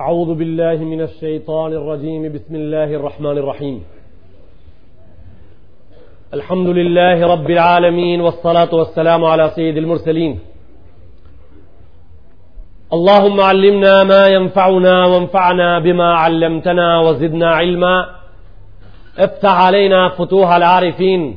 أعوذ بالله من الشيطان الرجيم بسم الله الرحمن الرحيم الحمد لله رب العالمين والصلاة والسلام على سيد المرسلين اللهم علمنا ما ينفعنا وانفعنا بما علمتنا وزدنا علما افتح علينا فتوح العارفين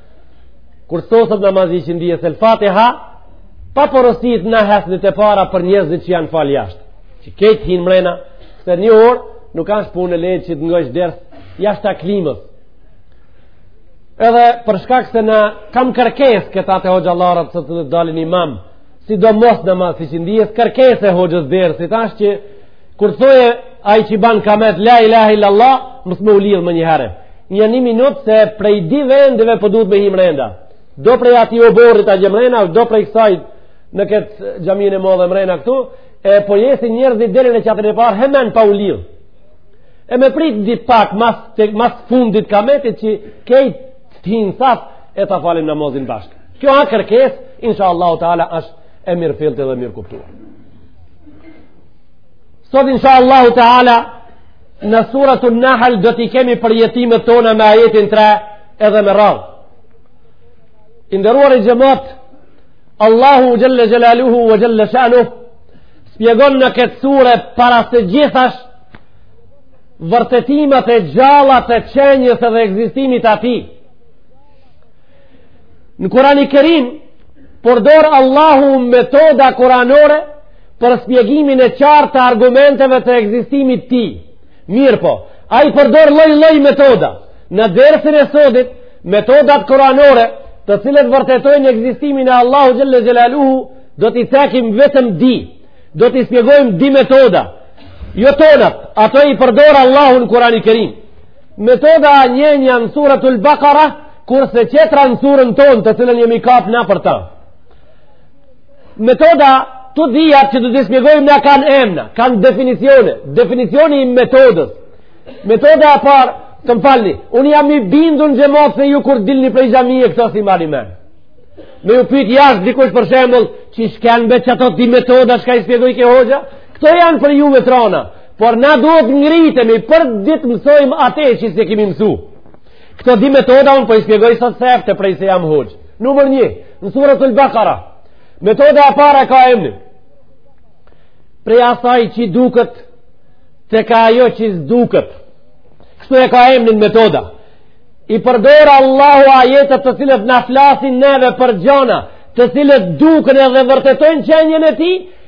kur soset namazi i qindisë Elfatiha po porosit n'hesn të parë për njerëzit që janë falë jashtë që kejt t'hinë mrena se një orë nuk ashtë punë e lejt që të ngojsh ders jashta klimës edhe për shkak se na kam kërkesë këta te hoxhallarët se të dalin imam sidomos namaz i qindisë kërkesë e hoxhës dersi tash që Kur thojë ai që ban kamet la ilaha illallah, mos m'u ulit menjëherë. Një një minutë se prej di vendeve po duhet me hi mrenda. Do prej ati oborrit agje mrena, do prej kësaj në këtë xhamin e madhe mrena këtu, e po jesin njerëzit deri në katën e parë hemen pa ulit. E me prit di pak mas tek mas fundit kametit që kejt t'hinë n'saf e ta falim namazin bashkë. Kjo a kërkesë, inshallah taala e mirëfilltë dhe mirëkuptuar. Sot insha Allahu Teala në suratun Nahl do t'i kemi përjetimet tona me ajetin 3 edhe me radhë. I nderuari xhemat Allahu jalla jalaluhu wa jalla shanuhu spjegon në këtë sure para së gjithash, vërtetimet e gjalla të qenies dhe ekzistimit të tij. Në Kurani Kerim, përdor Allahu metoda kuranore për spjegimin e qartë të argumenteve të ekzistimit të tij. Mirëpo, ai përdor lloj lloj metoda. Në dersin e sodit, metodat kuranore të cilat vërtetojnë ekzistimin e Allahu Xhelle Xhelaluhu, do t'i cekim vetëm di, do t'i spjegojmë di metoda. Jo tonat, ato i përdor Allahu në Kurani Kerim. Metoda njena a n'suratul Bakara, kurse qetra në surën tonë të cilën jemi kapë na për ta. Metoda të dijat që do t'i shpjegojmë na kanë emna, kanë definicione, definicioni i metodës. Metoda e parë, të më falni, unë jam i bindun xhemat se ju kur dilni prej xhamie këto s'i mani men. Me ju pit jashtë dikush për shembull, çka kenë be ato di metoda shka i shpjegojke hoxha, këto janë për ju ve t'rona. Por na duhet ngritemi për ditë mësojmë atë që s'e kemi mësu. Këto di metoda unë për po i spjegoj sot sefte prej se jam hoxhë. Numër një, në suratul Bakara. Metoda e parë e ka emnin. Prej asaj që duket tek ajo që s'duket. Kështu e ka emnin metoda. I përdor Allahu ajetet të cilët na flasin neve për gjona, të cilët duken edhe vërtetojnë qenien e tij,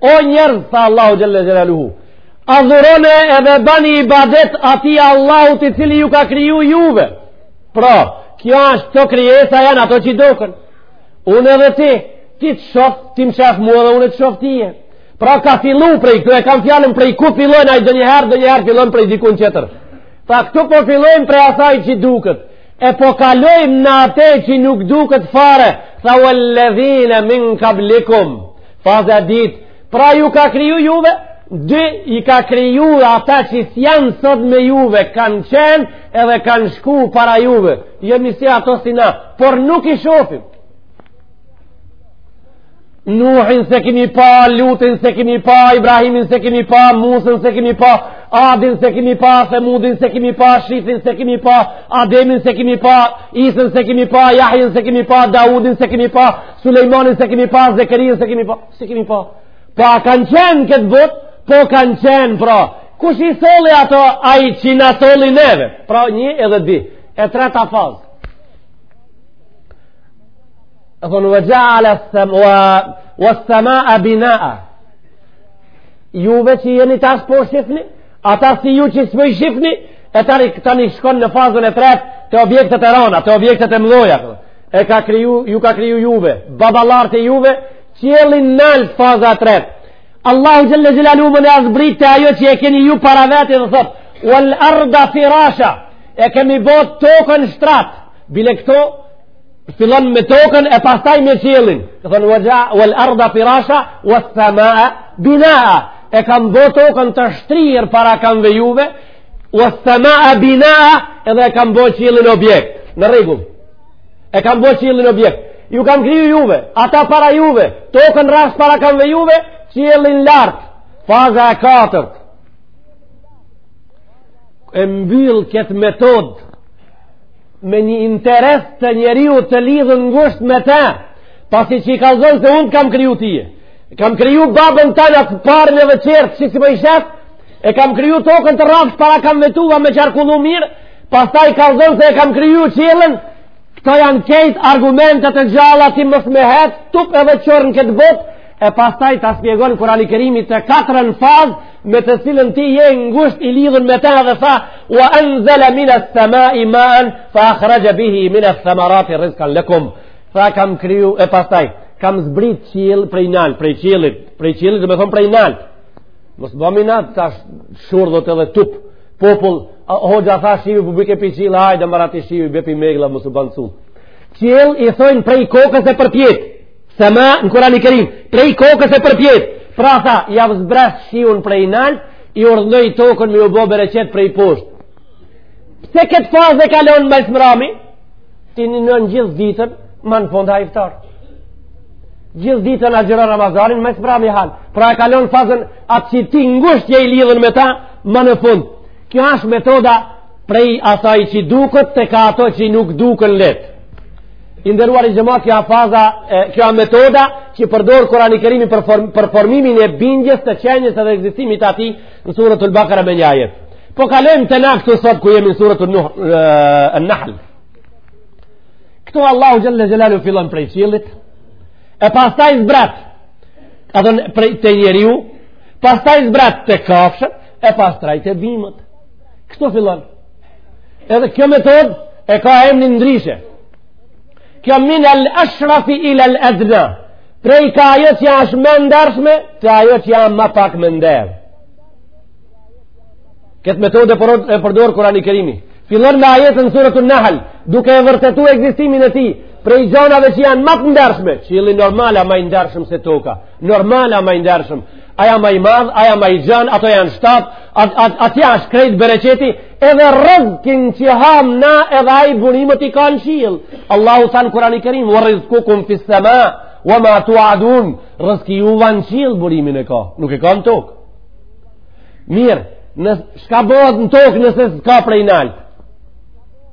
O njerëz, tha Allahu Xhele Xhelaluhu, adhurone edhe bani ibadet atij Allahut i cili ju ka kriju juve. Pra, kjo është te krijesat, janë ato që duken. Unë edhe ti, ti të shof, ti më shef mua dhe unë të shof tye. Pra ka fillu prej, këtu e kam fjallën prej ku fillon, ai ndonjëherë, ndonjëherë fillon prej dikun qetër. Tha, këtu po fillon prej asaj që duket, e po kalojmë në ate që nuk duket fare, tha uel-ledhine min kablikum. Faza e dytë, pra ju ka kriju juve, dy i ka kriju ata që s'janë sot me juve, kanë qenë edhe kanë shku para juve. Jemi si ata si na, por nuk i shofim. Nuhin s'e kemi pa, Lutin s'e kemi pa, Ibrahimin s'e kemi pa, Musën s'e kemi pa, Adin s'e kemi pa, Themudin s'e kemi pa, Shithin s'e kemi pa, Ademin s'e kemi pa, Isën s'e kemi pa, Jahjën s'e kemi pa, Daudin s'e kemi pa, Sulejmanin s'e kemi pa, Zekerijën s'e kemi pa, s'e kemi pa. Po a kanë qenë në këtë botë, po kanë qenë, pra. Kush i solli ata, ai që na solli neve. Pra një edhe dy, e treta fazë. E thotë, ve xheale, ves-semae binaa. Juve që jeni tash po shifni, ata si ju që s'po i shifni, e tani, tani shkon në fazën e tretë, te objektet e rana, te objektet e mdhoja, këtë. e ka kriju, ju ka kriju juve, baballart e juve, qiellin nalt, faza e tretë. Allahu xhele xhelaluhu na zbret te ajo që e keni ju para veti dhe thot, ual arda firasha, e kemi bo tokën shtrat, bile këtu, fillon me tokën e pastaj me qiellin, dhe thotë, ual arda firasha, uas-samaa binaa, e kam bo tokën të shtrirë para kamve juve, uas-samaa binaa edhe e kam bo qiellin objekt në rregull e kam bo qiellin objekt ju kam kriju juve ata para juve tokën rrafsh para kamve juve qiellin lart faza e katërt e mbyll këtë metodë me një interes të njeriut të lidhun ngusht me te pasi që i kallzon se unë t'kam kriju ty e kam kriju babën tan e të parën edhe tjertë që s'po i shef E kam kriju tokën të rrafsh para kamve tua me qarkullu mirë, pastaj kallzon se e kam kriju qiellën, këto janë krejt argumente të gjalla ti mos me hec tup edhe qorr në këtë botë, e pastaj ta spjegon Kurani Kerimi të katërtën fazë, me të cilën ti je ngusht i lidhun me te dhe tha, ua anzela mines-semai maen, fa akhraxha bihi mineth-themarati rizkan lekum, ta kam kriju e pastaj, kam zbrit qiell prej nalt, prej qiellit, prej qiellit domethonë prej nalt, Mos bëmi na tash shurdhët edhe tup. Popull, hoxha tha shivi po bike pi qielli, hajde më rati shivi, bje pi meglla, mos u ban cu. Qiell i thojnë prej kokës e përpjetë, sema në kurani kerim, prej kokës e përpjetë. Pra tha, jav zbres shiun prej nalt, i urdhënoj tokën me u bo bereqet prej poshtë. Pse këtë fazë e kalon më së mbrami? Ti ninon gjithë ditën, ma në fund ha iftar. Gjithë ditën agjëron Ramazanin, më së mbrami ha. Pra e kalon fazën atë që ti ngusht je i lidhën me ta, ma në fund. Kjo është metoda prej asaj që duket tek ato që nuk duken lehtë. I nderuari xhemat, kjo faza, kjo a metoda që përdor kurani kerimi për, form, për formimin e bindjes të qenies dhe ekzistimit të tij, Në suretul Bekara me një ajet. Po kalojmë te na këtu sot ku jemi në suretul Nahl. Këtu Allahu xhele xhelaluhu fillon prej qiellit, e pastaj zbrat, edhe prej te njeriu, pastaj zbrat te kafshët, e pastaj te bimët. Kështu fillon. Edhe kjo metodë e ka emnin ndryshe. Kjo min al ashrafi ila al adna. Prej ka ajo që ashtë ma e ndershme, te ajo që janë ma pak me nder. Këtë metodë e përdor kurani kerimi. Fillon me ajetin suretu Nahl, duke e vërtetu ekzistimin e tij, prej gjanave që janë ma të ndershme, qielli normal a ma i ndershëm se toka, normal a ma i ndershëm, ai a ma i madh, ai a ma i gjanë, ato janë shtatë, atje ashtë krejt bereqeti, edhe rëzkin që ham na edhe ai burimet i ka në qiell Allahu tha në kurani kerim wa rizkukum fis sema wa ma tu adun rëzki juv në qiell burimin e ka nuk e ka në tokë mirë shka bëhet në tokë nëse s'ka prej nalt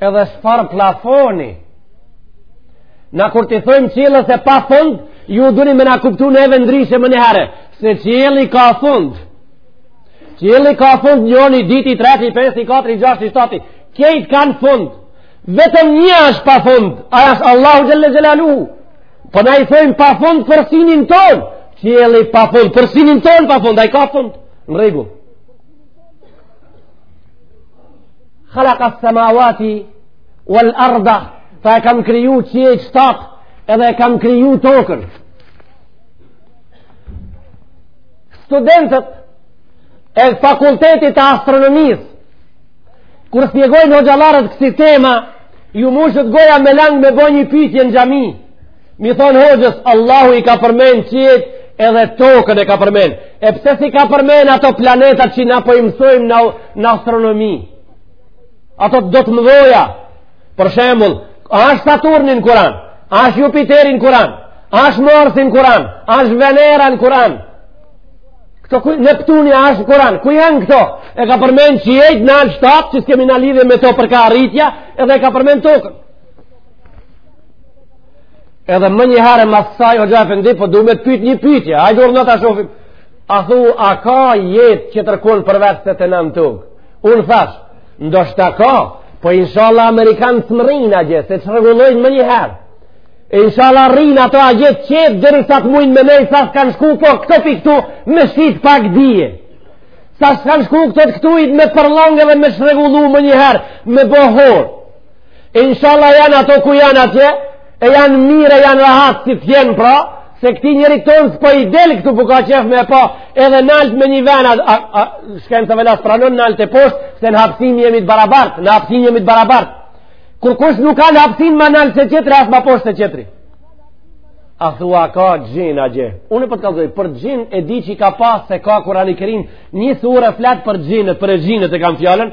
edhe çfar plafoni na kur të thojmë qiell se pa fund ju duni me na kuptu neve ndryshe menjëherë se qielli ka fund qielli ka fund njoni diti, treti, pesti, katri, gjashti, shtati kejt kanë fund vetëm një është pa fund ai është Allahu Xhele Xhelaluhu po na i thojmë pa fund për synin tonë qielli pa fund për synin tonë pa fund ai ka fund në rregull Khalaka samawati wal arda, tha i kam kriju qiejt shtatë edhe e kam kriju tokën. Studentët e fakultetit të astronomisë kur spjegojnë hoxhallarët kësi tema, ju mushet goja me langë me bo një pytje në xhami. Mi thonë hoxhës, Allahu i ka përmen qiet edhe tokën e ka përmen. E pse si ka përmen ato planetat që na po i mësojmë në, në astronomi? Ato do të mdhoja. Për shembull, a është Saturni në Kur'an? A është Jupiteri në Kur'an? A është Marsi në Kur'an? A është Venera në Kur'an? Këto, Neptuni a është në Kur'an? Ku janë këto? E ka përmen qiet nalt shtatë që s'kemi na lidhje me to për ka arritja edhe e ka përmen tokën. Edhe më një herë më tha, hoxhë efendi, po du me të pyt një pyetje. Ai dorë nota shofi. A thu a ka jetë tjetërkun përveç se te na n'tokë? Un thash, ndoshta ka, po inshallah amerikant s'mrrin atje, se t'i rregullojnë më një herë. Inshallah rrin ato atje qetë derisa të mujnë me nej sa s'kanë shku këto pi këtu me shit pak dije. Sa s'kanë shku këto këtu i me përlongë dhe me çrregullu më një herë me bohor. Inshallah janë ato ku janë atje, e janë mirë, janë rahat si të jenë pra, se këti njeri tonë s'po i delë këtu po ka qef me pa, edhe naltë me një vena, shkenë të velas pranon naltë e poshtë, se në hapsinë jemi të barabartë, në hapsinë jemi të barabartë. Kurkush nuk ka në hapsinë ma naltë se tjetri, as ma poshtë se tjetri. A thua ka xhin atje. Unë po të kallzoj, për xhin e di që i ka pas se ka Kurani Kerim, një sure e flet për xhinët, për exhinët e kam fjalën,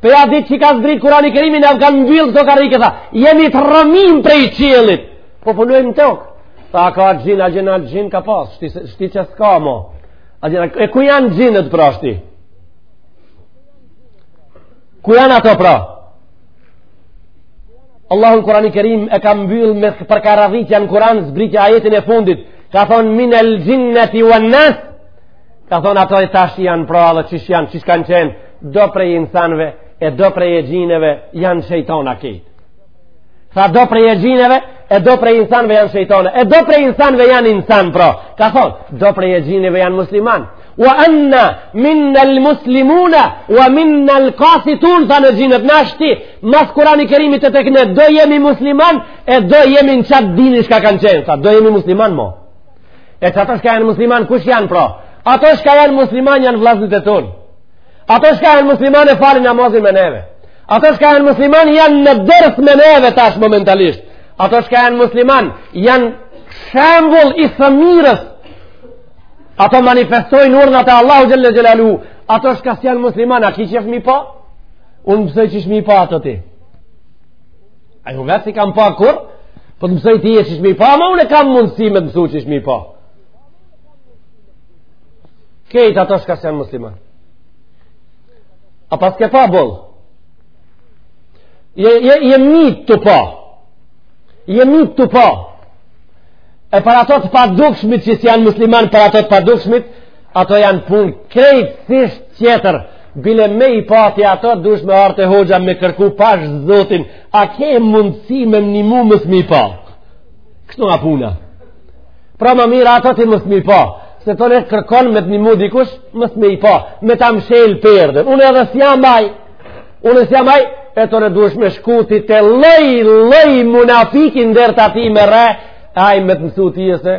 Prej asaj ditë që ka zbrit Kurani Kerimi na u kanë mbyllë këto karike, tha, jemi të rremun prej qiellit, po punojmë n'tokë. Tha, ka xhin, exhin, exhin ka pas, shti, shti që s'ka mo. Exhin, e ku janë xhinët pra shti? Ku janë ato pra? Allahu në Kurani Kerim e ka mbyllë me për ka radhitja në Kuran zbritja ajetin e fundit, ka thonë minel xhinneti ven-nas, Ka thonë ato e tash janë pra dhe qysh janë, qysh kanë qenë, do prej insanve e do prej exhinëve janë shejtona kejtë. Tha do prej exhinëve e do prej insanve janë shejtona. E do prej insanve janë insan, pra. Ka thonë, do prej exhinëve janë musliman. Wa anna minnal muslimuna, wa minnal kasitun, tha ne xhinët, nashti, mas Kurani Kerimit e tekne, do jemi musliman e do jemi në qatë din shka kanë qenë, tha, do jemi musliman mo. E ç'ato shka janë musliman, kush janë pra? Ato shka janë musliman janë vllaznit e tonë. Ato shka janë musliman e falin namazin me neve. Ato shka janë musliman janë në ders me neve tash momentalisht. Ato shka janë musliman janë shembul i së mirës. Ato manifestojnë urnat e Allahut xhele xhelaluhu. Ato shka s'janë musliman, a ki qef mi pa? Unë t'mësoj qysh mi pa ato ti. A unë vetë s'i kam pa kurrë. Po të mësoj ty qysh me i pa, ama unë e kam mundësi me të mësu qysh me i pa. Krejt ato shka s'janë musliman. A paske pa boll? Je, je, jemi tu pa. Jemi tu pa. E për ato të padukshmit që s'janë musliman, për ato të pa dukshmit, Ato janë punë krejtësisht tjetër. Bile me i pa ti ato duhesh me ardh te hoxha me kërku pash zotin. A ke mundësi me më nimu mos me i pa? Kështu nga puna. Pra më mirë ato ti mos me i pa. Se tani kërkon me të nimu dikush mos me i pa. Me ta mshelë perden. Unë edhe si jam baj. Unë si jam baj. E tani duhesh me shku te lloj, lloj munafiki n'derë të atij me rre. Ai me të mësu ty e se.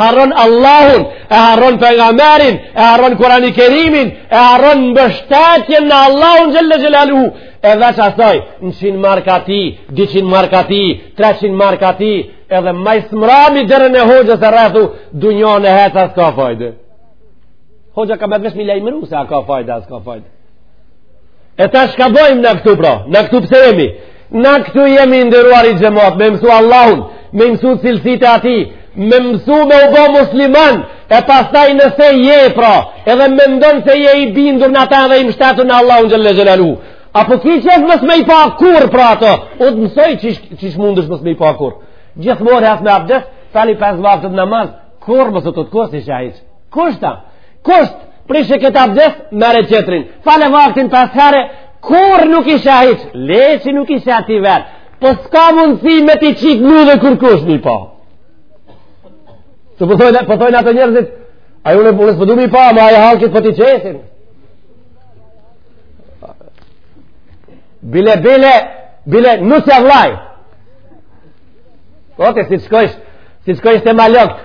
harron Allahun, e harron pejgamberin, e harron Kurani Kerimin, e harron mbështetjen në Allahun xhele xhelaluhu, e veç asaj, njëqind marka atij, dyqind marka atij, treqind marka atij, edhe maj s'mrami derën e hoxhës e rrethu dynjanë e hec, a s'ka fajde. Hoxha ka me deshtë me i lajmëru se a ka fajde, a s'ka fajde. E tash çka bojmë na këtu pra, na këtu pse jemi, Na këtu jemi i nderuari xhemat, me mësu Allahun, me mësu cilësitë e atij, me mësu me u bë musliman, e pastaj nëse je pra, edhe mendon se je i bindur në ata dhe i mbështetur në Allahun xhele xhelaluhu. A po ki qysh mos me i pa kurrë pra ato Unë të mësoj qysh mundesh mos me i pa kurrë Gjithmonë hec me abdes Fali 5 vaktet namaz Kurrë mos të të kosë i shahit Kushta Kusht, prishe këtë abdes, merre qetrin. Fale vaktin pesë herë, kurrë nuk i sheh hiç, le që nuk i sheh ti verë. Po s'ka mundësi me t'i qitë n'udhë kurkush me i pa. Se po thojnë, po thojnë po ato njerëzit, aj unë s'po du me i pa, ma ai hallki po t'i qesin. Bile, bile, bile, nusja, vllai. O ti, si të shkojsh, si të shkojsh te malokët,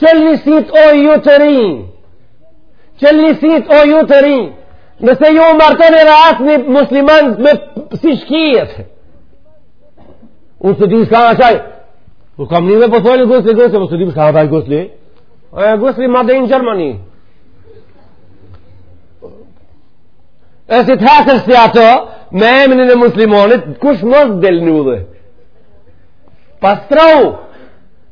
Çelni sytë o ju të rinj Çelni sytë o ju të rinj Nëse ju martoheni e s'jeni musliman me si shkijet Unë s'e di shka është aj Unë kam nie po thojnë gusli gusli Unë s'e di shka është aj gusli E gusli ma dhe në Gjermani E si të hecsh si ato Me emnin e muslimanit Kush mos del në dhe Pastrau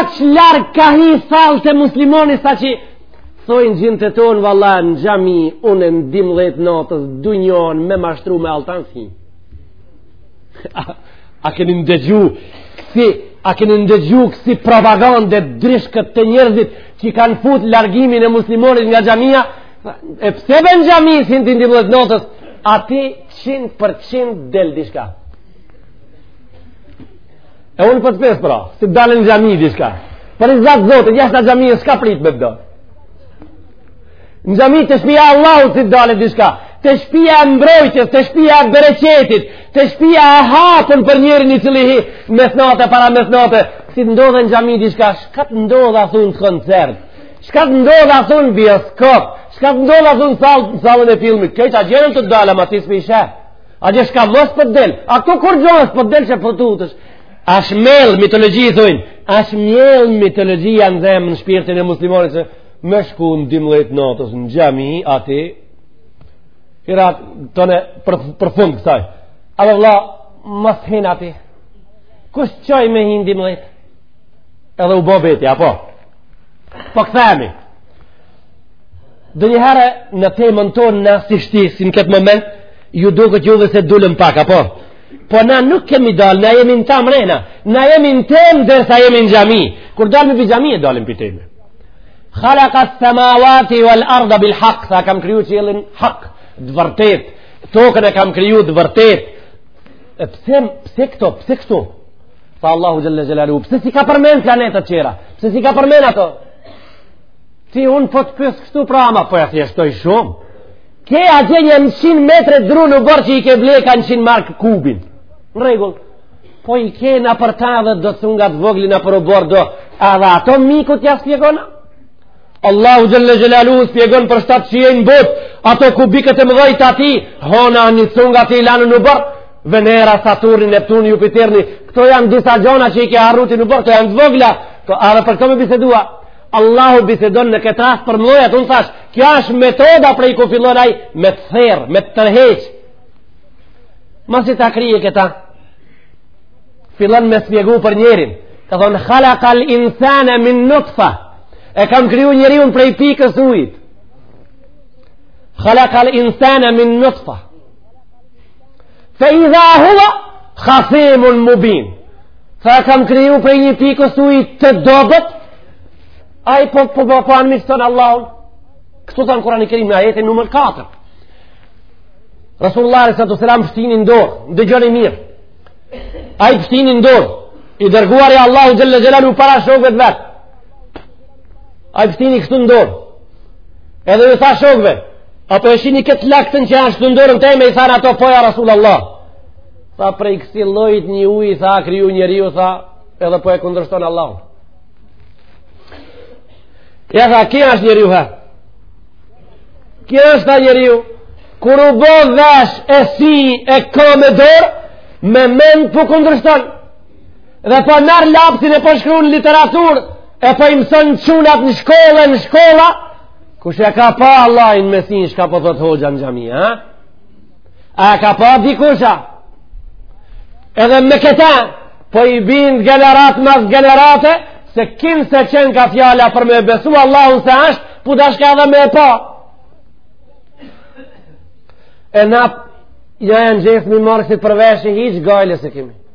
Aq larg ka hi thall te muslimoni sa që thojnë gjint tonë valla në xhami unë në dymdhet natës du njohën me mashtru me altan si a, a keni ndëgju kësi a keni ndëgju kësi propagande drishkët te njerëzit që kanë fut largimin e muslimonit nga xhamia e pse ven në xhami si në dymdhet natës atij 100% del diçka E unë po të pes pra, si të dalë në xhami diçka. Për rizat Zotit, jashtë xhamie çka pret me pëdo. Në xhami te shpia e Allahut si të dalë diçka. Te shpia e mbrojtjes, te shpia e bereqetit, te shpia e hapun për njerin i cili hi, mesnate, para mesnate. Si të ndodhe në xhami diçka, shka të ndodh athu në koncert, shka të ndodh athu në bioskop, shka të ndodh athu në sallën e filmit. Këta gjerën të dalë, ma të ismi shë. A diçka mos po të del A këtu kur gjë është po të del që po tutesh A shmel mitologi i thujnë A shmel mitologi janë zemë në shpirtin e muslimoni që Me shku në dimlet natës në gjami ati Kira të në për, për fund kësaj Hajde vlla Mos hin aty Kush qaj me hi në dymdhet Edhe u bo beti apo Po kthemi Dhe një herë në temën tonë në si shti, si në këtë moment, ju duket juve se dullëm pak, apo? Po na nuk kemi dalë, na jemi në ta mrena, na jemi në temë derisa jemi në xhami. Kur dalim prej xhamie dalim prej teme. Khalaka samawati wal arda bil haq, se kam kriju qiellin haq, të vërtet, tokën e kam kriju të vërtet. E pse, pse këto, pse këto? Fa Allahu Xhele Xhelalu, pse s'i ka përmen planetet tjera? Pse s'i ka përmen ato? Ti unë po të pys kështu pra ama, po e thjeshtoj shumë. Ke atje një njëqin metre dru në oborr që i ke ble ka njëqin marka kubin. Në rregull, po i ke nëpër ta dhe do cunga të vogli nëpër oborr do, edhe ato mikut ja spjegon a? Allahu xhele xhelalu spjegon për shtatë qiej në botë, ato kubikët e mëdhej të atij, hona një cung i lanë në oborr, Venera, Saturni, Neptuni, Jupiterni, këto janë disa gjona që i ke harru ti në oborr, këto janë të vogla, këto, edhe për këto me bisedu a, Allahu bisedon në këtë rast për mdhojat, unë thash, kjo është metoda prej ku fillon ai me të therr, me të tërheq. Masi ta krije këta, fillon me spjegu për njerin, ka thonë, khalakal insana min nutfa, e kam kriju njeriun prej pikës ujit. Khalakal insana min nutfa, Fe idha huve hasimun mubin. Tha kam kriju prej një pikës ujt të dobët, ai po, po, po, po anmiqson Allahun. Këtu tha në Kurani Kerim në ajetin numër 4. Rasulullah alejhi salatu ves selam pështyni në dorë, dëgjoni mirë. Ai pështyni në dorë, i dërguari i Allahut xhel-le xhelaluhu para shokëve të vet. Ai pështyni kështu n'dorë. Edhe ju tha shokve, a po e shihni këtë lagtën që asht n'dorën teme, i thanë ato po ja Rasul Allah. Tha prej kësi lloji një uji, tha kriju njeriu, tha edhe po e kundërshton Allahun. E tha, ky është njeriu, ha? Ky është, tha, njeriu. Kur u bo vesh e sy e kamë e dorë, me mend po kundërshton Allah. dhe po merr lapsin e po shkrun literaturë e po i mëson çunat në shkolla në shkolla kush e ka pa Allahun me sy çka po thot hoxha në xhami a? a ka pa dikush a edhe me këta po i bind gjeneratë mas gjenerate se kinse qenka fjala për me besu Allahun se ashtë u dashka edhe me e pa e na ja e në gjithë mi marë kësit për vesh hiç gajle s'e kimi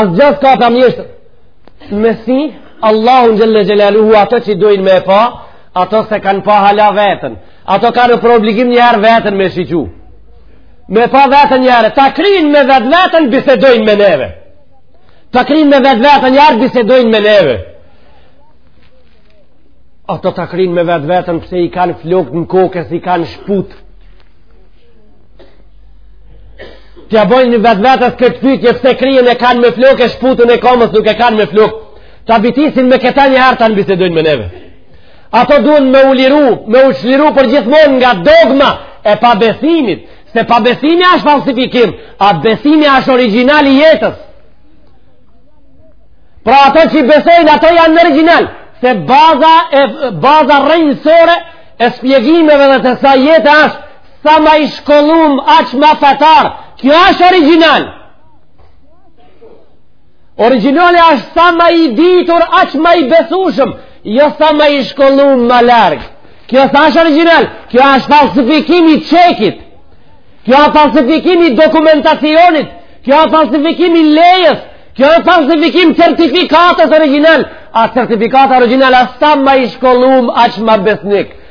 Asgja s'ka pa mjeshtër. Me sy, Allahun xhel-le xhelaluhu ato që i dojnë me pa, ato s'e kanë pa hala veten. Ato kanë për obligim njëherë veten me shiqu. Me pa veten njëherë, ta kryjnë me vetveten, bisedojnë me neve. Ta kryjnë me vetveten njëherë, bisedojnë me neve. Ato ta kryjnë me vetveten, pse i kanë flokët në kokë, s'i kanë n'shputë. T'ja bojnë vetvetes këtë pytje pse kryen e kanë me flokë e shputën e komës nuk e kanë me flokë. Ta bitisin me këta njëherë, tani bisedojnë me neve. Ato duen me u liru, me u shliru për gjithmonë nga dogma e pabesimit. Se pabesimi ashtë falsifikim, a besimi ashtë origjinali i jetës. Pra ato që i besojnë, ato janë në origjinal. Se baza, e, baza rrënjësore e shpjegimeve dhe të sa jetë ashtë Sa ma i shkollum, aq ma fetar. Kjo është origjinal. Origjinali është sa ma i ditur, aq ma i besueshëm. Jo sa ma i shkollum, ma larg. Kjo s'është origjinal. Kjo është falsifikim i çekit. Kjo është falsifikim i dokumentacionit. Kjo është falsifikim i lejes. Kjo është falsifikim i certifikatës origjinale. A certifikata origjinale është sa ma i shkollum, aq ma besnik.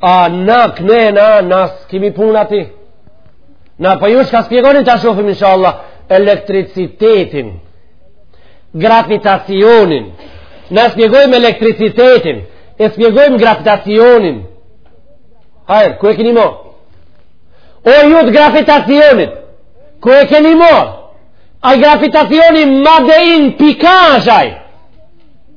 A na këne na na s'kemi punë aty Na po ju çka spjegoni ta shofim insha Allah Elektricitetin Gravitacionin Na spjegojmë elektricitetin E spjegojmë gravitacionin Hajr, ku e keni morr? O ju të gravitacionit Ku e keni morr? Aj gravitacionin ma dhe in pikajaj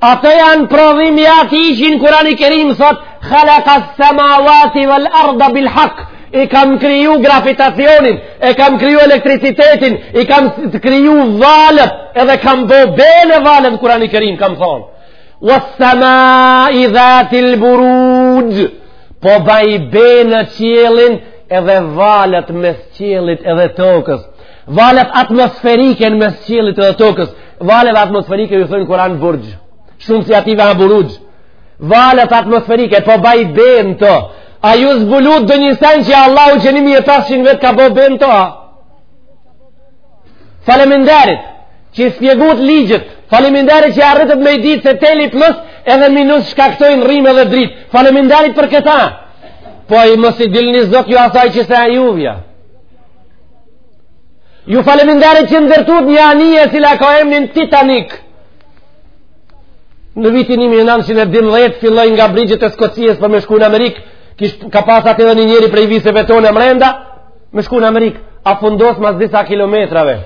Ato janë prodhim i atij i cili n'kurani kerim thot Khalaka as samawati wal arda bil haq E kam kriju gravitacionin E kam kriju elektricitetin I kam kriju valët Edhe kam bo be në valët kurani kerim kam thonë Was samai dhatil buruj Po baj be në qiellin Edhe valët mes qiellit edhe tokës Valët atmosferike në mes qiellit dhe tokës. Valët atmosferike ju thon kurani buruj. Shumë i atyne a buruj. Valët atmosferike, po baj be në to. A ju zbulut një sen që Allahu që ni mi e pesqin vjet ka bo be në to. Faleminderit, që i spjegut ligjet. Faleminderit që i arritët me i ditë se teli plus edhe minus shkaktojnë rrymë dhe dritë. Faleminderit për këta. Po mos i dilni zot ju asaj që se a e juja. Ju faleminderit që ndërtut një anije cila ka emnin Titanic. Në vitin 1912 filloj nga brigjet e Skocisë për me shku në Amerikë, kish ka pas edhe një njeri prej viseve tona mrenda, me shku në Amerikë, a fundos mas disa kilometrave.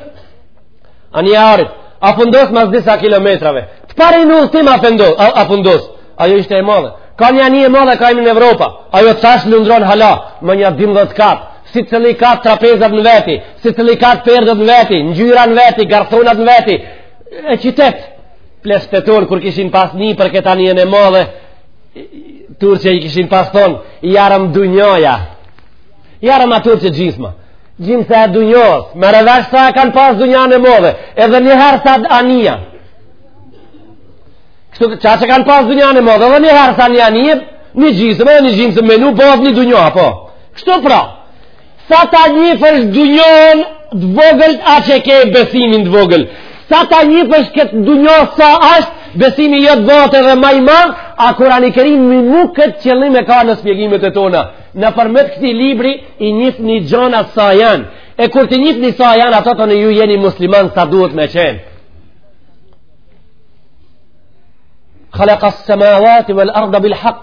Ani pa arrit, a fundos mas disa kilometrave. Të parin udhtim a, fundos, a, a fundos, ajo ishte e madhe. Ka një anije e madhe ka emnin Evropa, ajo tash lundron hala, me njëmdhet kate. secili kat trapezat në veti, secili kat perdet në veti, ngjyra në veti, gardhonat në veti, e qitet, plesh të tonë, kur kishin pas nji për këtë anije të modhe, turqit kishin pas thonë, jarëm dunjoja, jarëm a turqe gjysma, gjysma e dunjosë, merre vesh sa e kanë pas dunjanë të modhe, edhe njëherë sa anija, kështu aq e kanë pas dunjanë të modhe, edhe njëherë sa një anije, një gjysë, me një gjysë, me një bodhë një dunjo, po, Kështu pra, sa ta njifësh dunjan të vogël, aq e ke besimin të vogël. Sa ta njifësh këtë dunja sa ashtë, besimi jot vjen edhe ma i madh, a kurani kerim mu këtë qëllim e ka në spjegimet e tona. Nëpërmet këtij libri, i njifni gjonat sa janë. E kur t'i njifni sa janë ato, atëherë ju jeni musliman sa duhet me qenë. Khalaka semavati vel arda bil haq.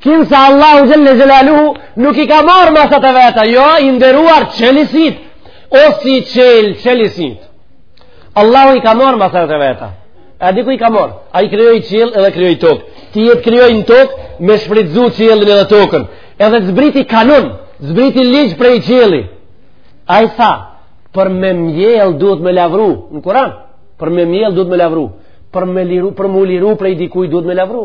Kinse Allahu xhel-le xhelaluhu nuk i ka marrë masat e veta, jo, i nderuar qëllisit, o si qëllë qëllisit. Allahu i ka marrë masat e veta. A di ku i ka marrë? Ai krijoi qiell edhe krijoi tokë. Ty të krijoi në tokë me shfrytzu qiellin edhe tokën. Edhe të zbriti kanun, zbriti ligj prej qielli. Ai tha, për me mjellë duhet me lavru, në Kuran, për me mjellë duhet me lavru, për me liru, për m'u liru prej dikuj duhet me lavru.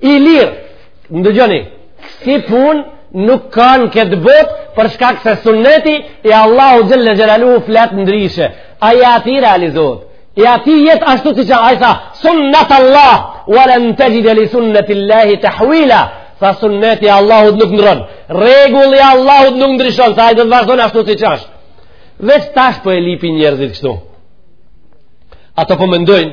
i lirë më dëgjoni ksi punë nuk ka n'këtë botë për shkak se sunneti i Allahut xhel-le xhelaluhu flet ndryshe ai ja ti realizot ja ti jet ashtu siç ai tha sunnetallah ue len texhide li sunnetil-lahi tahuila tha sunneti i Allahut nuk ndrron rregulli i Allahut nuk ndryshon tha ai do të vazhdon ashtu siç ashtë veç tash po e lypin njerëzit kështu ato po mendojnë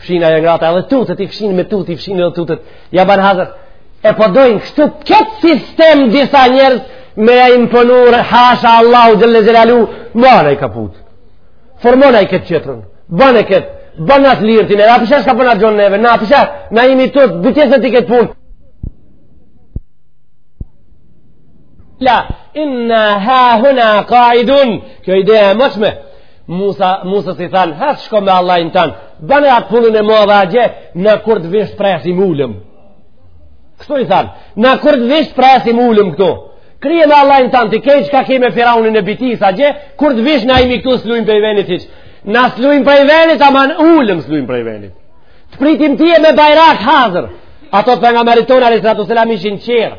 fshin ajo e ngrata edhe tutet i fshin me tut i fshin edhe tutet ia ban hazër e po dojnë kështu këtë sistem disa njerëz me ia imponu hasha Allahut xhel-le xhelaluhu merre e kaput formona i këtë qetrën bëne këtë bëne atë lirë tine na po shesh ka po na gjonë neve na po shesh na jimi tut bitise ti këtë punë la inna hahuna kaidun kjo ide e moçme Musa, Musasë i thanë, ha shko me Allahun tan, bane atë punën e madhe hajde, na kur të vish presim ulëm. Kështu i thanë, na kur të vish presim ulëm këtu. Kryje me Allahun tan, ti ke çka ke me firaunin e bitis, hajde, kur të vish na jimi këtu s'lujm prej venit hiç. Na s'lujm prej venit, aman ulëm s'lujm prej venit. Të pritim ty me bajrak hazër, ato të pejgamberit tonë, a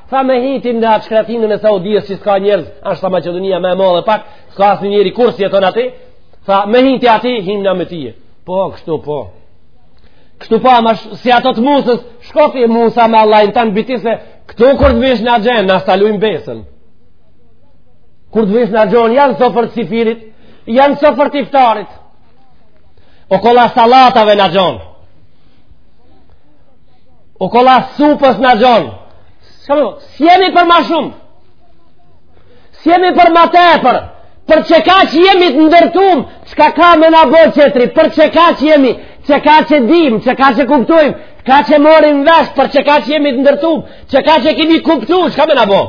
Tha me hi ti në atë shkretinën e Saudisë që s'ka njerëz, ashtë sa Maqedonia ma e madhe pak, s'ka asnjeri kurrë s'jeton aty, tha me hi ti aty, him na me ty. Po, kështu po. Kështu po, ama si ato të Musës, shko ti Musa me Allahun tan bitise, këtu kur të vish na gjen, në astalujnë besën. Kur të vish na gjon, ja n'sofër të syfyrit, ja n'sofër të iftarit. Okolla sallatave na gjon. Okolla supës na gjon. S'jemi për ma shumë. S'jemi për ma tepër. Por qekaq jemi të ndërtum, çka ka me na bo qetri, por qekaq jemi, qekaq dim, qekaq kuptojmë, kaq morim vesh, por qekaq jemi të ndërtum, qekaq kemi kuptu, çka me na bo.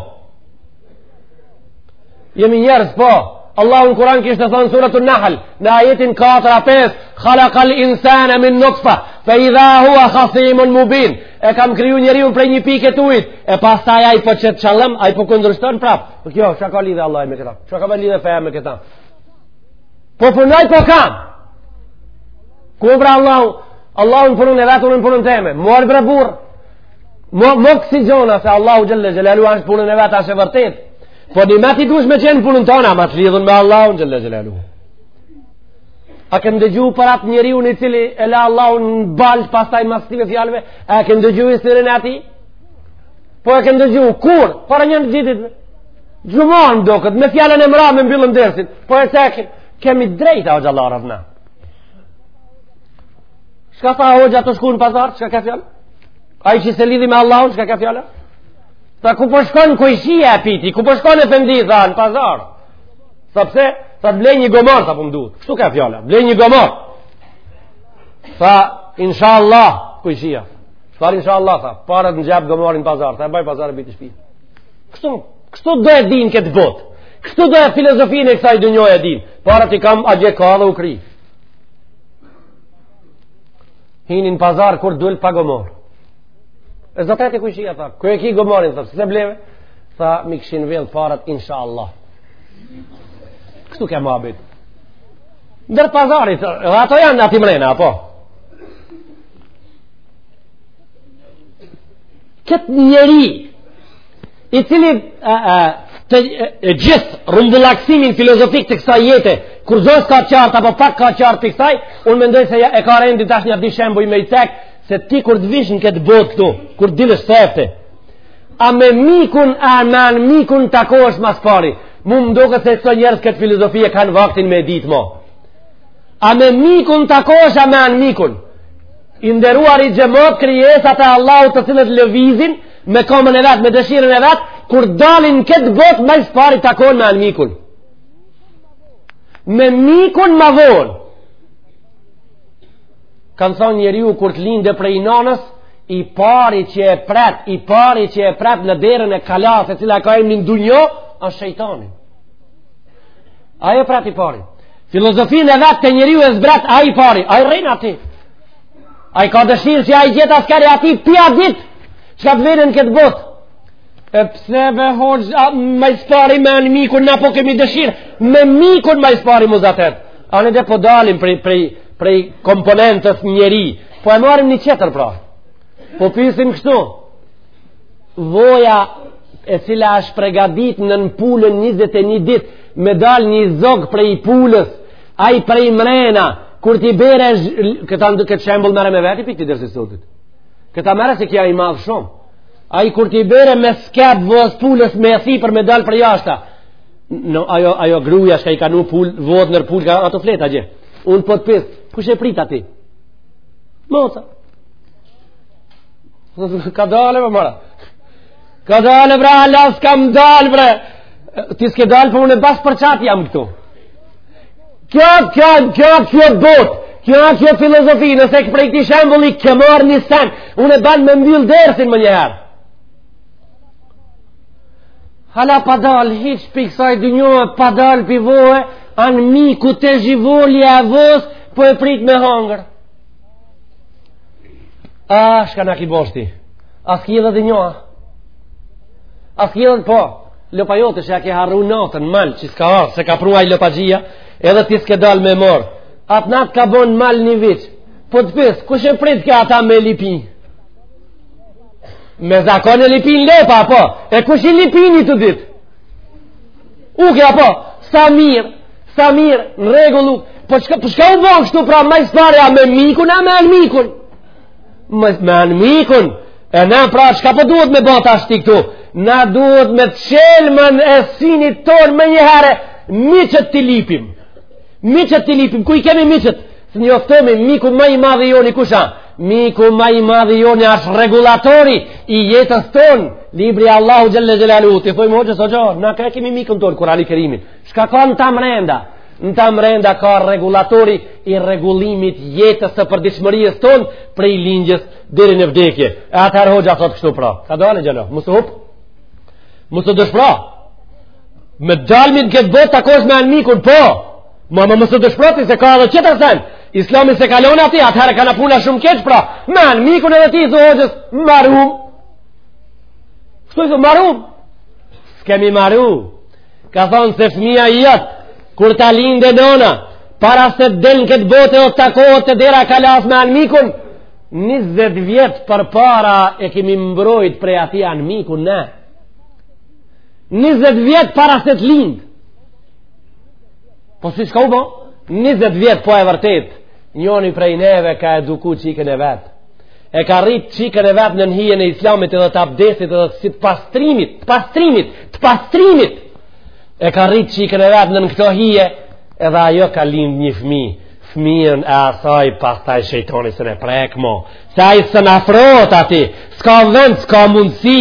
Jemi njerëz po. Allahu në Kur'an kishte thënë sura An-Nahl në ajetin 4-5, "Khalaqal insana min nutfa, fa idha huwa khasimun mubin." E kam kriju njeriun prej një pike të ujit, e pastaj ai po qet çallëm, ai po kundërshton prap. Po kjo, çka ka lidhje Allahu me këtë? Çka ka bre lidhje feja me këtë? Po punoj po kam. Ku bre Allahu? Allahu në punën e vet, unë në punën time. Mor bre burrë. Mo, mo kësi gjona se Allahu xhel-le xhelaluhu është n'punën e vet, asht e vërtet. Po një me ti dush me qenë n'punën tona, ma të lidhun me Allahun xhel-le xhelaluhu. A ke ndëgju për atë njeriun i cili e la Allahun në ballë pastaj mas tive fjalve, a ke ndëgju historinë e atij? Po e ke ndëgju, kur? Para një në gjithit, gjumon do këtë, me fjalën e mira me mbyllën dërësit, po e cekim, kemi drejta o gjallarëvna. Çka tha hoxha të shku në pazar, çka ka fjala? Ai që s'e lidhi me Allahun, çka ka fjala? Tha ku po shkon kojshia e pyti, ku po shkon efendi tha n'pazar. Tha pse? Tha të blej një gomar tha po më duhet. Kështu ka fjala, blej një gomar. Tha inshallah kojshia. Çfarë inshallah tha? Paret n'xhep gomari n'pazar, tha e baj pazar e bi te shpi. Kështu, kështu do e din këtë botë. Kështu do e filozofinë e kësaj dynjaje e din. Paret i kam atje ka dhe u kry. Hini n'pazar kur dul pa gomor. E zateti kojshia tha, ku e ki gomorin tha, s'e bleve? Tha, m'i kishin vjedh paret inshallah. Kështu ka mbet n'derë t'pazarit, edhe ato janë aty mrena, apo? Këtë njeri, i cili a, a, të gjithë rrumbullaksimin filozofik të kësaj jete, kurgja s'ka qartë, apo pak ka qartë të kësaj, unë mendoj se e ka rendi tash nja dy shembuj me i cek, se ti kur të vish në këtë botë këtu, kur t'dilësh sefte, a me mikun, a me anmikun takohesh ma s'pari, mu më doket se këto njerëz këtë filozofi e kanë vaktin me e ditë mo. A me mikun takohesh, a me anmikun, I nderuari xhemat krijesat e Allahut të cilët lëvizin me komën e vet, me dëshirën e vet, kur dalin n'këtë botë ma së pari takohen me anmikun. Me mikun ma vonë. Kan thon njeriu kur të lindë prej nënës, i pari që e pret, i pari që e pret në derën e kalasë, e cila e ka emrin dunjo, është shejtani. Ai e pret i pari. Filozofinë e vet te njeriu e zbret ai i pari, ai rrin aty. Ai ka dëshirë që ai t'jetë askeri i atij pej dite që kamë ven në këtë botë. E pse be hoxhë, ma së pari me anmikun, na po kemi dëshirë, me mikun ma së pari m'u zatet. Ani de po dalim prej, prej, prej komponentës njeri, po e marrim një tjetër pra. Po pysim kështu, Voja e cila është pregaditë nën pulën 21 dit me dal një zog prej pulës ai prej mrena kur t'i bjere këta në këtë shembull merre me veti prej këtij dersi sotit këta merre se ky a i madh shumë ai kur t'i bjere me sqep vos pulës me thy për me dal prej jashta no, ajo, ajo gruja çka i ka nu pulë, vot nër pulë ka ato fleta qe unë po t'pys kush e prit ati mota Ka dalë më mëra. Ka dalë bre, hala s'kam dalë bre. Ti s'ke dalë, po unë e baj për qatë jam këtu. Kjo, kjo, kjo, kjo botë. Kjo, kjo filozofi, nëse ti prej këtij shembulli, ke marrë një sen. Unë e ban me mbyllë dersin menjëherë. Hala pa dalë, hiç pi kësaj dynjaje, pa dalë pi voe, anmiku te zhivolja e vos, po e prit me hangër. A, çka na ki bo shti A s'kije dhe ti njo A s'kije dhe po Lopa jote që e ke harru natën mal Që s'ka ardhë, se ka pru aj lopaxhia Edhe ti s'ke dal me e marrë Atë natë ka bon mal një viç Po të pys, kush e pret ke ata me lëpi Me zakon e lëpin lopa, apo E kush e lëpin ni tjetër ditë Uki, apo Sa mirë Sa mirë, në rregull, po çka, po çka u bo kështu pra ma së pari, a me mikun, a me anmikun? Me, me anmikun, e na pra çka po duhet me ba tashti këtu? Na duhet me qel mënyrën e dinit tonë menjëherë, miqtë t'i lypim. Miqtë t'i lypim, ku i kemi miqtë? S'e njoftëm, miku ma i madh i joni kush a? Miku ma i madh i joni ashtë rregullatori i jetës tonë, libri i Allahut Xhelle Xhelaluhu, t'i thujmë hoxhës o hoxhë, na ka e kemi mikun tonë, Kurani Kerimin. Çka ka në ta mrenda? Në ta mrenda ka rregullatori i rregullimit jetës të përditshmërisë tonë prej lindjes deri në vdekje. E atëherë hoxha thot kështu pra. Ka do anë gjëno? Mos hup? Mos u dëshpro? Me dal në këtë botë takohesh me anmikun, po! Ama mos u dëshpro ti se ka edhe tjetër sen. Islami s'e ka lon aty, atëherë ka kenë puna shumë keq pra. Me anmikun edhe ti, thu hoxhës, marum. Kështu i thu, marum. S'kemi maru. Ka thanë se fëmija jot, kur ta linde nona, para se të del n'këtë botë do të takohet te dera kalas me anmikun, 20 vjet përpara e kemi mbrojt prej atij anmikun, ne. 20 vjet para se të lindë. Po si çka u bo? 20 vjet po e vërtetë, njoni prej neve ka eduku çikën e vet. e ka rrit çikën e vet nën hijen e islamit edhe të abdesit edhe të si të pastrimit, të pastrimit, të pastrimit, e ka rrit çikën e vet nën këto hije, edhe ajo ka lind një fmi, fmijën e asaj pastaj shejtani s'un e prek mo, se ai s'un afrot atij, s'ka vend, s'ka mundësi,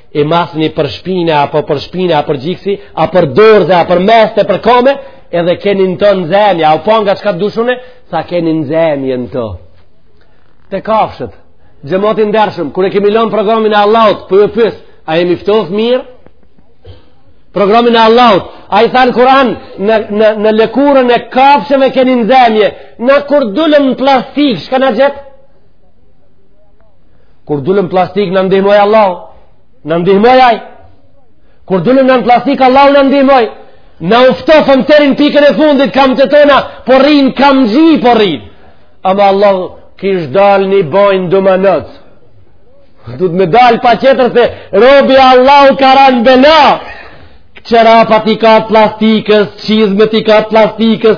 i mathni për shpine, apo për shpine, apo për gjiksi, apo për dorëze, apo për meste, për kome, edhe keni në to nxemje, apo opanga çka të dushni, tha keni nxemje në to. Te kafshët, xhemat i ndershëm, kur e kemi lonë programin e Allahut, po ju pys, a jemi ftof mirë? Programin e Allahut, ai tha në Kur'an, në, në, në lëkurën e kafshëve keni nxemje, na kur dulëm në plastik, çka na gjet? Kur dulëm plastik na ndihmoj Allahu, na ndihmoj ai. Kur dulëm në plastik Allahu na ndihmoj, na u ftofëm deri n'pikën e fundit kamët tona, po rrinë kam gji, po rrinë. Ama Allahu kish dal një bojnë dë manët. Duet me dal patjetër se robi Allahu karan bëna. Qerapat i ka t'plastikës, çizmet i ka t'plastikës,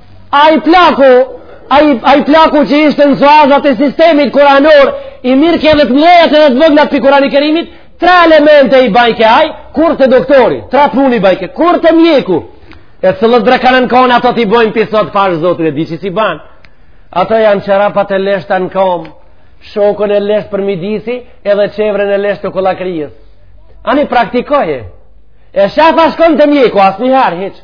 Ai plaku, ai ai plaku që ishte në suazat e sistemit kuranor, i mirrke edhe të mëdhejat edhe të voglat pi Kurani kerimit, tre elemente i bajke ai, kurrë te doktori, tre punë i bajke, kurrë te mjeku, e cillët tre kanë konë ato t'i bojmë pi sot pasha Zotën e di që s'i bani. Ato janë qerapat e leshta në komë, shokën e leshtë për midisi edhe qevrën e leshtë okolla krijës. Ani praktikoje, e shof a shkon te mjeku, asnjëherë, hiç.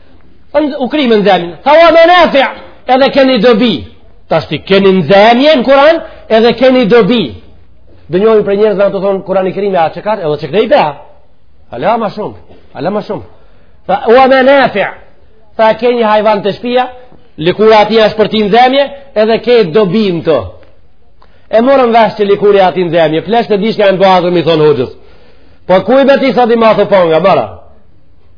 Kerim nxemje tha we menafi edhe keni dobi tashti keni nxemje në kuran edhe keni dobi dë njohi për njerëz dhe në të thonë Kurani Kerimi a që katë edhe që këne i bea ala ma shumë ala ma shumë tha we menafi tha keni hajvan te shpia lëkura e atij është për ty nxemje edhe ke dobi në të e morëm vesh që lëkura e atij nxemje plesht e diçka e në bëhatër me i thonë hoxhës po kuj beti sa di ma thë opanga mara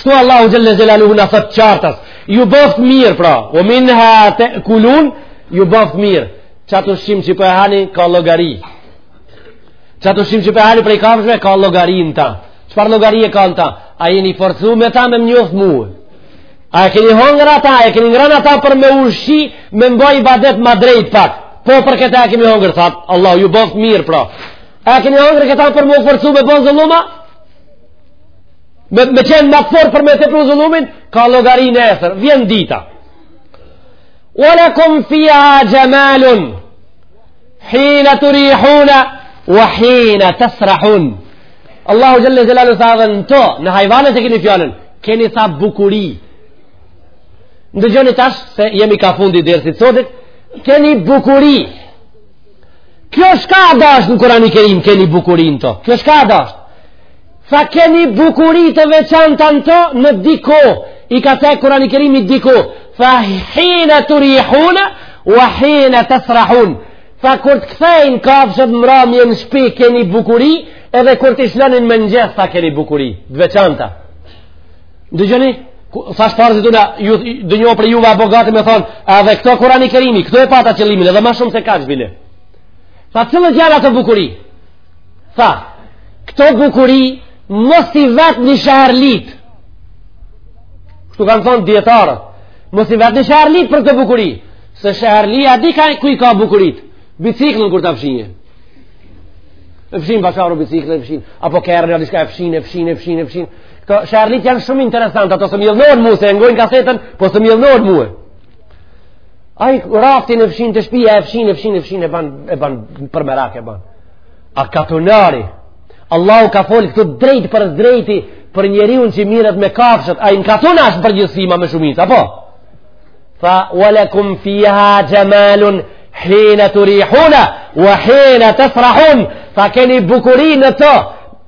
Kështu Allahu Xhelle Xhelaluhu na thotë qartas, ju bëftë mirë pra, we minha te'kulun, ju bëftë mirë, qat ushqim që po e hani ka llogari, qat ushqim që po e hani prej kafshve ka llogari në ta, çfarë llogarie ka në ta, a jeni forcu me ta me më njoftë mue, a e keni hongër ata, a e keni ngrën ata për me u ushqy, me bo ibadet ma drejt pak, po për këta e kemi hongër, thotë, Allah, ju bëftë mirë pra, a e keni hongër këta për me u forcu me bo zullume, me, me qenë ma t'fortë për me tepru zullumin, ka llogari nesër, vjen dita. Ue lekum fiha xhemalun, hina turihuna, wa hina tesrahun. Allahu Xhel-le Xhelaluhu tha edhe në to, në hajvanët e keni fjalën, keni tha bukuri. Ndëgjoni tash, se jemi ka fundi dersit sotit, keni bukuri. Kjo shka ka dasht në Kurani Kerim, keni bukuri në to. Kjo shka adasht. Tha keni bukuri të veçanta në to ndiku, i ka cek Kurani Kerimi diku, tha hina turihuna, wa hina tesrahun. Tha kur të kthejnë kafshët mramje në shpi keni bukuri, edhe kur t'i shlonin mëngjes, tha keni bukuri, të veçanta. Dëgjoni, tha shparë zi tuna, dë njo për juve apo gati me thonë, edhe këto Kurani Kerimi, këtu e pat qëllimin, edhe ma shumë se kaq bile. Tha cilat janë ato bukuri, Tha, këto bukuri mos i vetni shehërlit. Kështu kanë thonë dijetarët. Mos i vetni shehërlit për këto bukuri. Se shehërli a di ka ku i ka bukurit. Biçikllën kur ta fshije. E fshin bash kabull biçikllën, e fshin. Apo kerrin, a diska e fshin, e fshin, e fshin, e fshin. Këta shehërlit janë shumë interesant. Ato s'më idhnohen mu, se e ngojnë kasetën, po s'më idhnohen mue. Ai raftin e fshin te shpia e fshin e fshin e fshin e ban e ban për merak e ban. A katunari. Allahu ka fol këtu drejtpërsëdrejti për njeriun që mirret me kafshët, ai në katun asht përgjithësi me shumicë, apo? Tha walakum fiha jamalun hina turihuna wa hina tasrahun. Tha keni bukuri në to,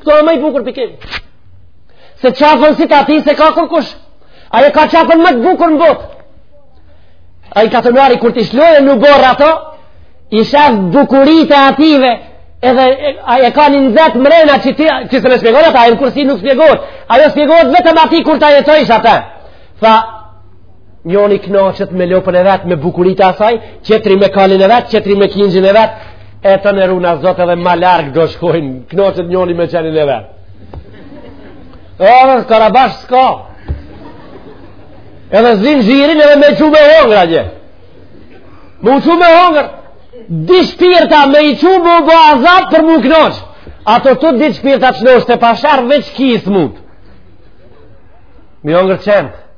Këtu a ma i bukur pikim. Se qafën si t'atij s'e ka kurkush. Ajo ka qafën ma t'bukur në botë. Ai katunari kur t'i shlojë në oborr ato, i shef bukurit e atyve, edhe e ka një lezet mrena që, ti, që s'mun shpjegohet, ajo në kursi nuk shpjegohet. Ajo shpjegohet vetëm aty kur ta jetojsh atë. Tha, njoni knaqet me lopën e vet me bukurit e saj tjetri me kalin e vet tjetri me kingjin e vet e të na run zoti edhe ma larg do shkojnë knaqet njoni me qenin e vet orës karabash s'ka edhe zinxhirin edhe me çu me hongër gje me çu me hongër dy shpirta me i çu me u bo azap për m'u knaq ato të dy shpirta që në është e pasharë veç ky i smut m'i hongër qentë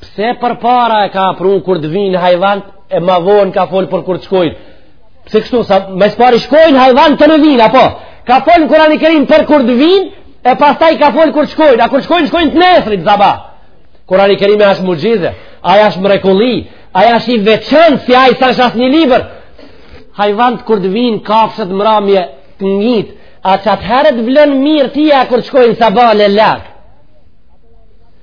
Pse përpara e ka pru kur të vinë hajvant e ma vonë ka folë për kur të shkojnë? Pse kështu, se më së pari shkojnë hajvant tani vinë, apo? Ka folë Kurani Kerim për kur të vinë e pastaj ka folë kur të shkojnë. A kur të shkojnë, shkojnë të nesrit, sabah. Kurani Kerim ashtë muxhize, ai ashtë mrekulli, ai ashtë i veçantë, si ai s'është asnjë libër. Hajvant kur të vinë, kafshët mramje, të ngitë, a që atëherët vlen mirë ti a kur të shkojnë sabahle lakë.